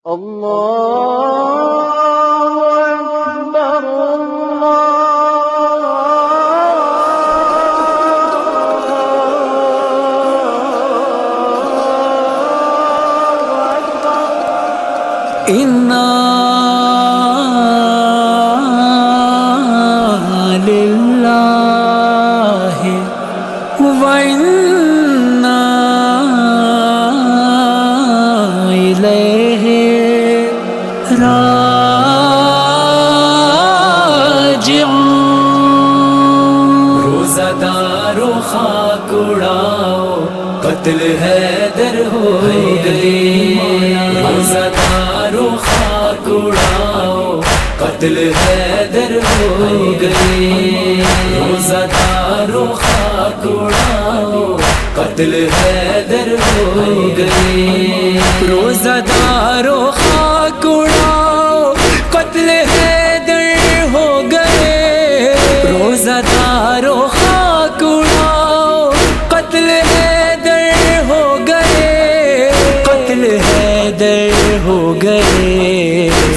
الله أكبر الله أكبر راجعون دارو خاک اڑاؤ، قتل ہے در ہو گئی روزہ دارو خاک اڑاؤ، قتل ہے در ہو گئی روزہ دارو خاک اڑاؤ، قتل ہے در ہو گئی روزہ دارو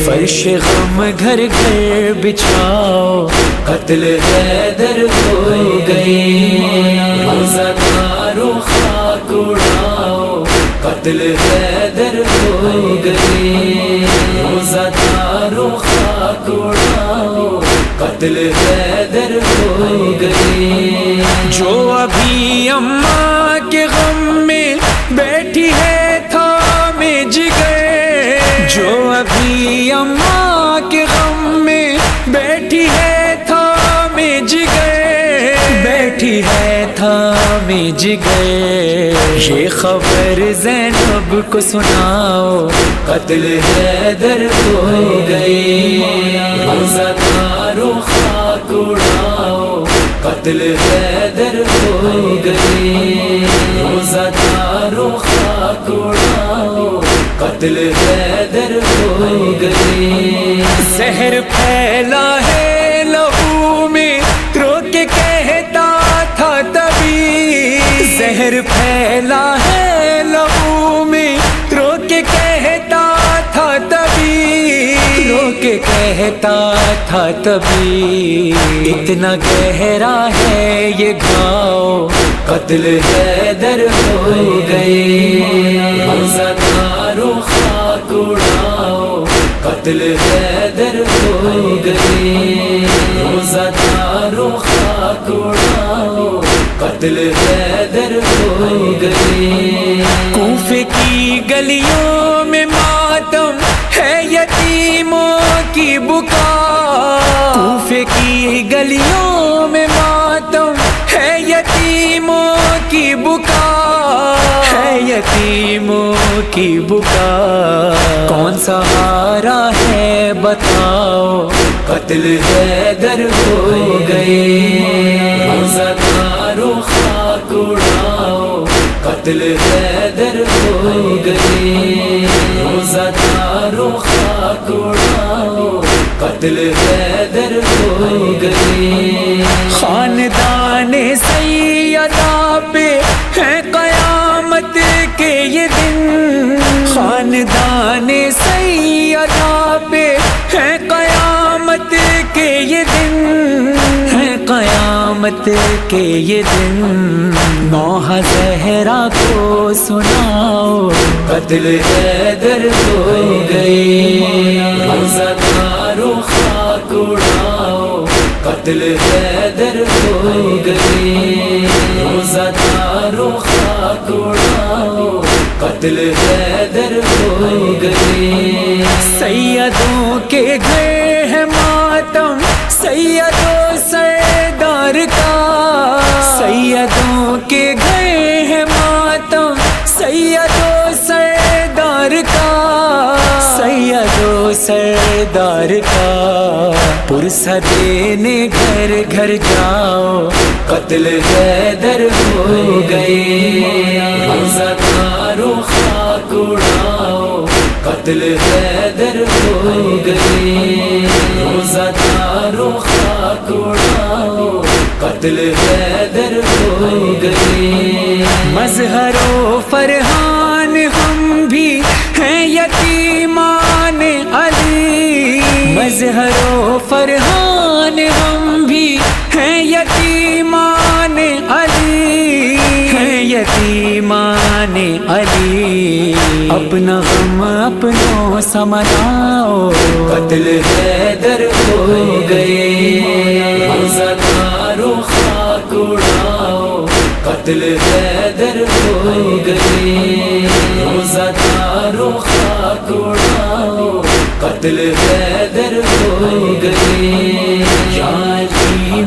فرش غم گھر گھر بچھاؤ، قتل ہے در ہو گئی روزہ خاک اڑاؤ، قتل ہے در ہو گئی روزہ خاک اڑاؤ، قتل ہے در ہو گئی جو ابھی اماں ابھی اماں کے غم میں بیٹھی ہے تھامے جگر بیٹھی ہے تھامے جگر یہ خبر زینب کو سناؤ، قتل ہے در ہو گئی۔ خاک اڑاؤ، قتل ہے در ہو گئی۔ قتل ہے در ہو گئی۔ زہر پھیلا ہے لہو میں رو کے کہتا تھا تبھی۔ زہر پھیلا ہے لہو میں رو کے کہتا تھا تبھی۔ رو کے کہتا تھا تبھی۔ اتنا گہرا ہے یہ گاؤں، قتل ہے در ہو گئی۔ قتل ہے ہو گئی روزہ دارو خاک اڑاؤ، قتل ہے ہو گئی کوفے کی گلیوں میں ماتم ہے یتیموں کی بکا۔ کوفے کی گلیوں میں ماتم ہے یتیموں کی بکا۔ یتیموں کی بکا۔ کون سہارا ہے بتاؤ۔ قتل ہے در ہو گئی روزہ خاک اڑاؤ۔ قتل ہے در ہو گئی روزہ خاک اڑاؤ۔ قتل ہے کے یہ دن خاندان سیدہ پہ ہے قیامت کے یہ دن، ہے قیامت کے یہ دن۔ نوح زہرا کو سناؤ، قتل ہے در ہو گئی روزہ خاک اڑاؤ، قتل ہے در ہو گئی روزہ خاک اڑاؤ قتل ہے در ہو گئی سیدوں کے گھر ہے ماتم، سیدوں سردار کا۔ سیدوں کے گھر ہے ماتم، سیدوں سردار کا۔ سیدوں سردار کا۔ پرسہ دینے گھر گھر جاؤ، قتل ہے ہو گئی روزہ خاک اڑاؤ، قتل ہے ہو گئی روزہ خاک اڑاؤ، قتل ہے ہو گئی مظہر و فرحان ہم بھی ہیں یتیمہ مظہر علی، اپنا غم اپنوں سمناؤ قتل حیدر ہو گئے زدارو خاک اڑاؤ۔ قتل حیدر ہو گئے زدارو خاک اڑاؤ۔ قتل حیدر ہو گئے یا علی